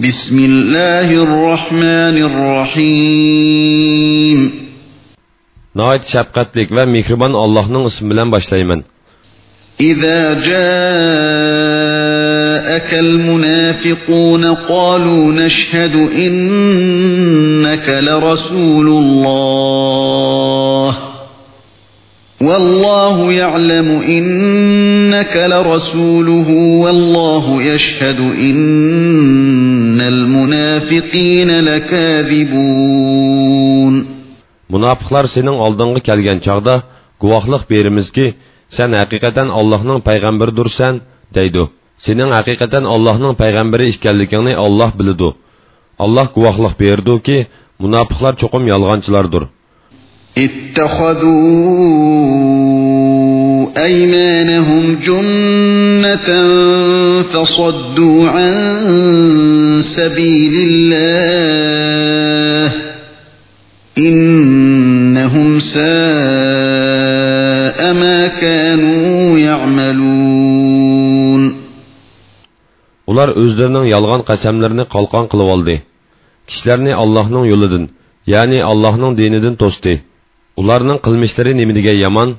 بسم الله الرحمن الرحيم Nəhayət şəfqətlik və mehriban Allah'ın ismi bilan başlayman. إذا جاءك المنافقون قالوا نشهد إنك لرسول الله والله يعلم إنك لرسوله والله يشهد إن المنافقين لكاذبون Munofiqlar sening oldinga kelgan chog'da guvohlik berimizki, sen haqiqatan Allohning payg'ambaridirsan, deydi. Sening haqiqatan Allohning payg'ambari ekanligingni Alloh biladi. Alloh guvohlik berdiki, munofiqlar cho'qim yolg'onchilardir. اتخذوا أيمانهم جنة فصدوا عن سبيل الله إنهم ساء ما كانوا يعملون Ular özlərinin yalğan qəsəmlərini qalqan qılıb aldı. Kişilərini Allah'ın yoludan, yani Allah'ın dinindən to'sdi. Ularning qilmishlari nimidiga yomon?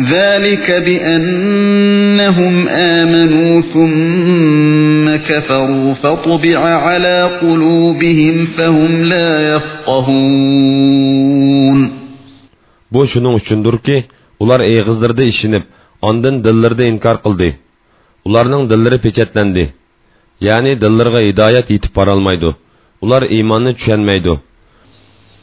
ذلك بأنهم آمنوا ثم كفروا فطبع على قلوبهم فهم لا يفقهون Bu shuning uchundirki, ular eg'izlarida ishinib, ondan dillarida inkor qildi. Ularning dillari pechatlandi. Ya'ni dillariga hidoyat yetib bora olmaydi. Ular iymonni tushunmaydi.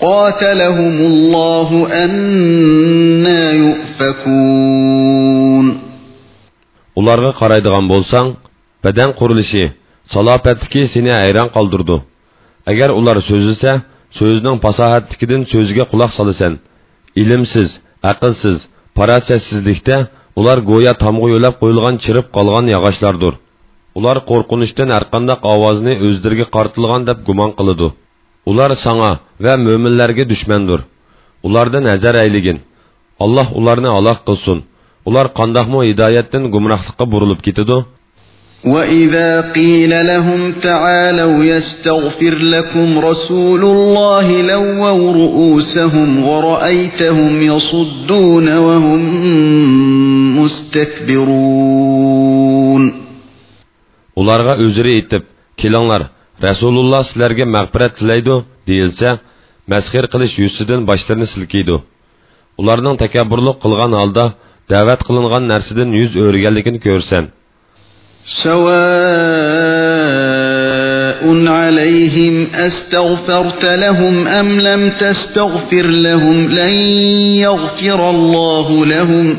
قاتلهم الله أنا يؤفكون Ularga qaraydigan bo'lsang, badan qurilishi, salopatligi seni hayron qoldirdi. Agar ular so'zlasa, so'zining fasohatligidan so'ziga quloq solasan. Ilmsiz, aqlsiz, farasatsizlikda ular go'yo tomg'a yo'lab qo'yilgan chirib qolgan yog'ochlardir. Ular qo'rqinishdan har qanday ovozni o'zlariga qartilgan deb gumon qiladi. Ular sana va mo'minlarga dushmandir. Ulardan nazar ayligin. Alloh ularni aloq qilsin. Ular qandoqmi hidoyatdan gumrohlikqa burilib ketadi? وإذا قيل لهم تعالوا يستغفر لكم رسول الله لووا رؤوسهم ورأيتهم يصدون وهم مستكبرون Ularga özürü etib, kelinglar, Rasululloh sizlarga mag'firat tilaydi, deyilsa, masxir qilish yuzidan boshlarini silkiydi. Ularning takabburlik qilgan holda da'vat qilingan narsadan yuz o'rganligini ko'rsan. سواء عليهم أستغفرت لهم أم لم تستغفر لهم لن يغفر الله لهم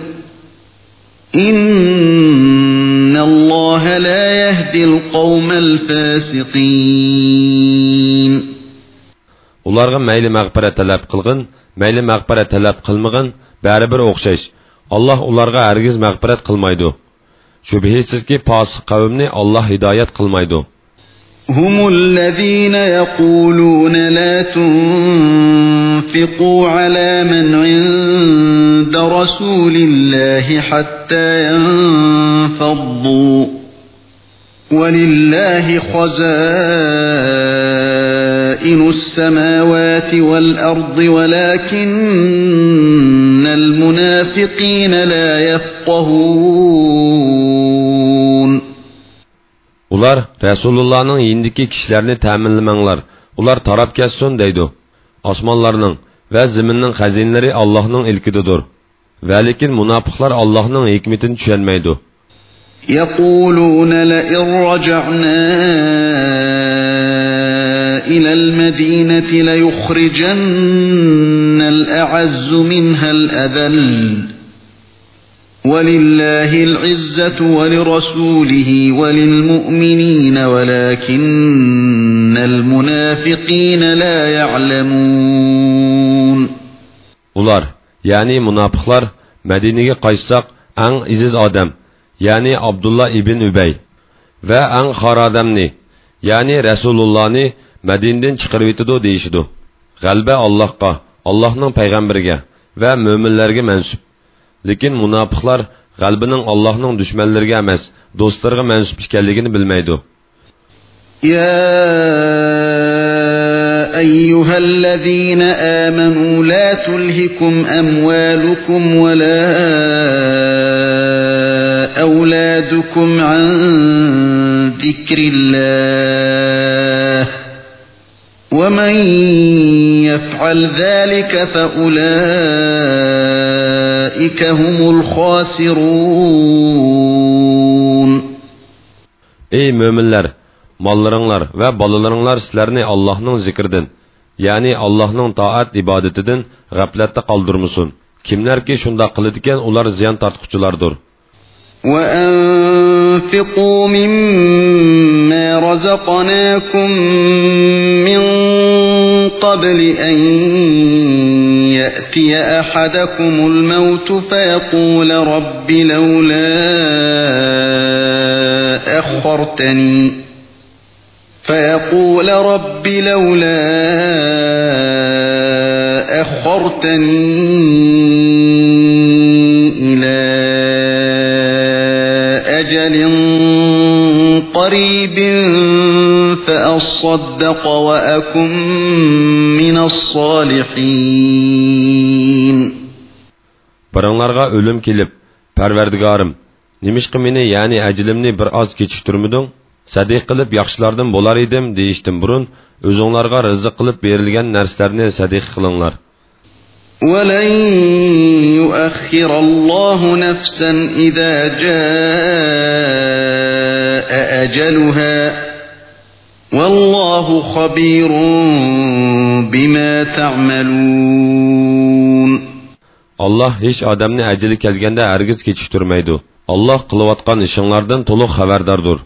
إن İnna Allah la yahdil qawmal fasiqin. Ularga məyli məğfirət tələb qılğın, məyli məğfirət tələb qılmığın, bəri bir oxşayış. Allah ularga hərgiz məğfirət qılmaydı. Şübhəsiz ki, fasıq qavmni Allah hidayət qılmaydı. Humul lezina yaqulun la tun تنفقوا على من عند رسول الله حتى ينفضوا ولله خزائن السماوات والأرض ولكن المنافقين لا يفقهون Ular Resulullah'ın indiki kişilerini teminlemenler. Ular tarap kessin deydi. Osmonlarning va zaminning xazinalari Allohning ilkididir. Va lekin munofiqlar Allohning hikmetini tushunmaydi. يقولون لئن رجعنا إلى المدينة ليخرجن الأعز منها الأذل ولله العزة ولرسوله وللمؤمنين ولكن المنافقين لا يعلمون Ular, yani münafıklar Medine'ye qaytsaq eng iziz odam, ya'ni Abdullah ibn Ubay va eng xor odamni, ya'ni Rasulullohni Madinadan chiqarib yetidi deyishidu. G'alba Allohga, Allohning payg'ambariga va mo'minlarga mansub. Lekin munofiqlar g'albining allohning dushmanlariga emas do'stlariga mansub ekanligini bilmaydi يا أيها الذين آمنوا لا تلهكم أموالكم ولا أولادكم عن ذكر الله ومن يفعل ذلك فأولئك هم الخاسرون Ey müminler, mallarınlar ve balalarınlar sizlerini Allah'ın zikrinden, yani Allah'ın taat ibadetinden gaflette kaldırmasın. Kimler ki şunda kılıdiken ular ziyan tartışçılardır. وأنفقوا مما رزقناكم من قبل أن يأتي أحدكم الموت فيقول رب لولا أخرتني. فيقول رب لولا أخرتني إلى أجل قريب. فأصدق وأكن من الصالحين Biringlarga o'lim kelib, Parvardigorim, nimishqa meni, ya'ni ajlimni bir oz kechiktirmiding? Sadiq qilib yaxshilardan bo'lar edim deyishdim burun, o'zinglarga rizq qilib berilgan narsalarni sadiq qilinglar. ولن يؤخر الله نفسا إذا جاء أجلها والله خبير بما تعملون Allah hech odamni ajali kelganda hargiz kechiktirmaydi. Allah qilayotgan ishinglardan to'liq xabardordir.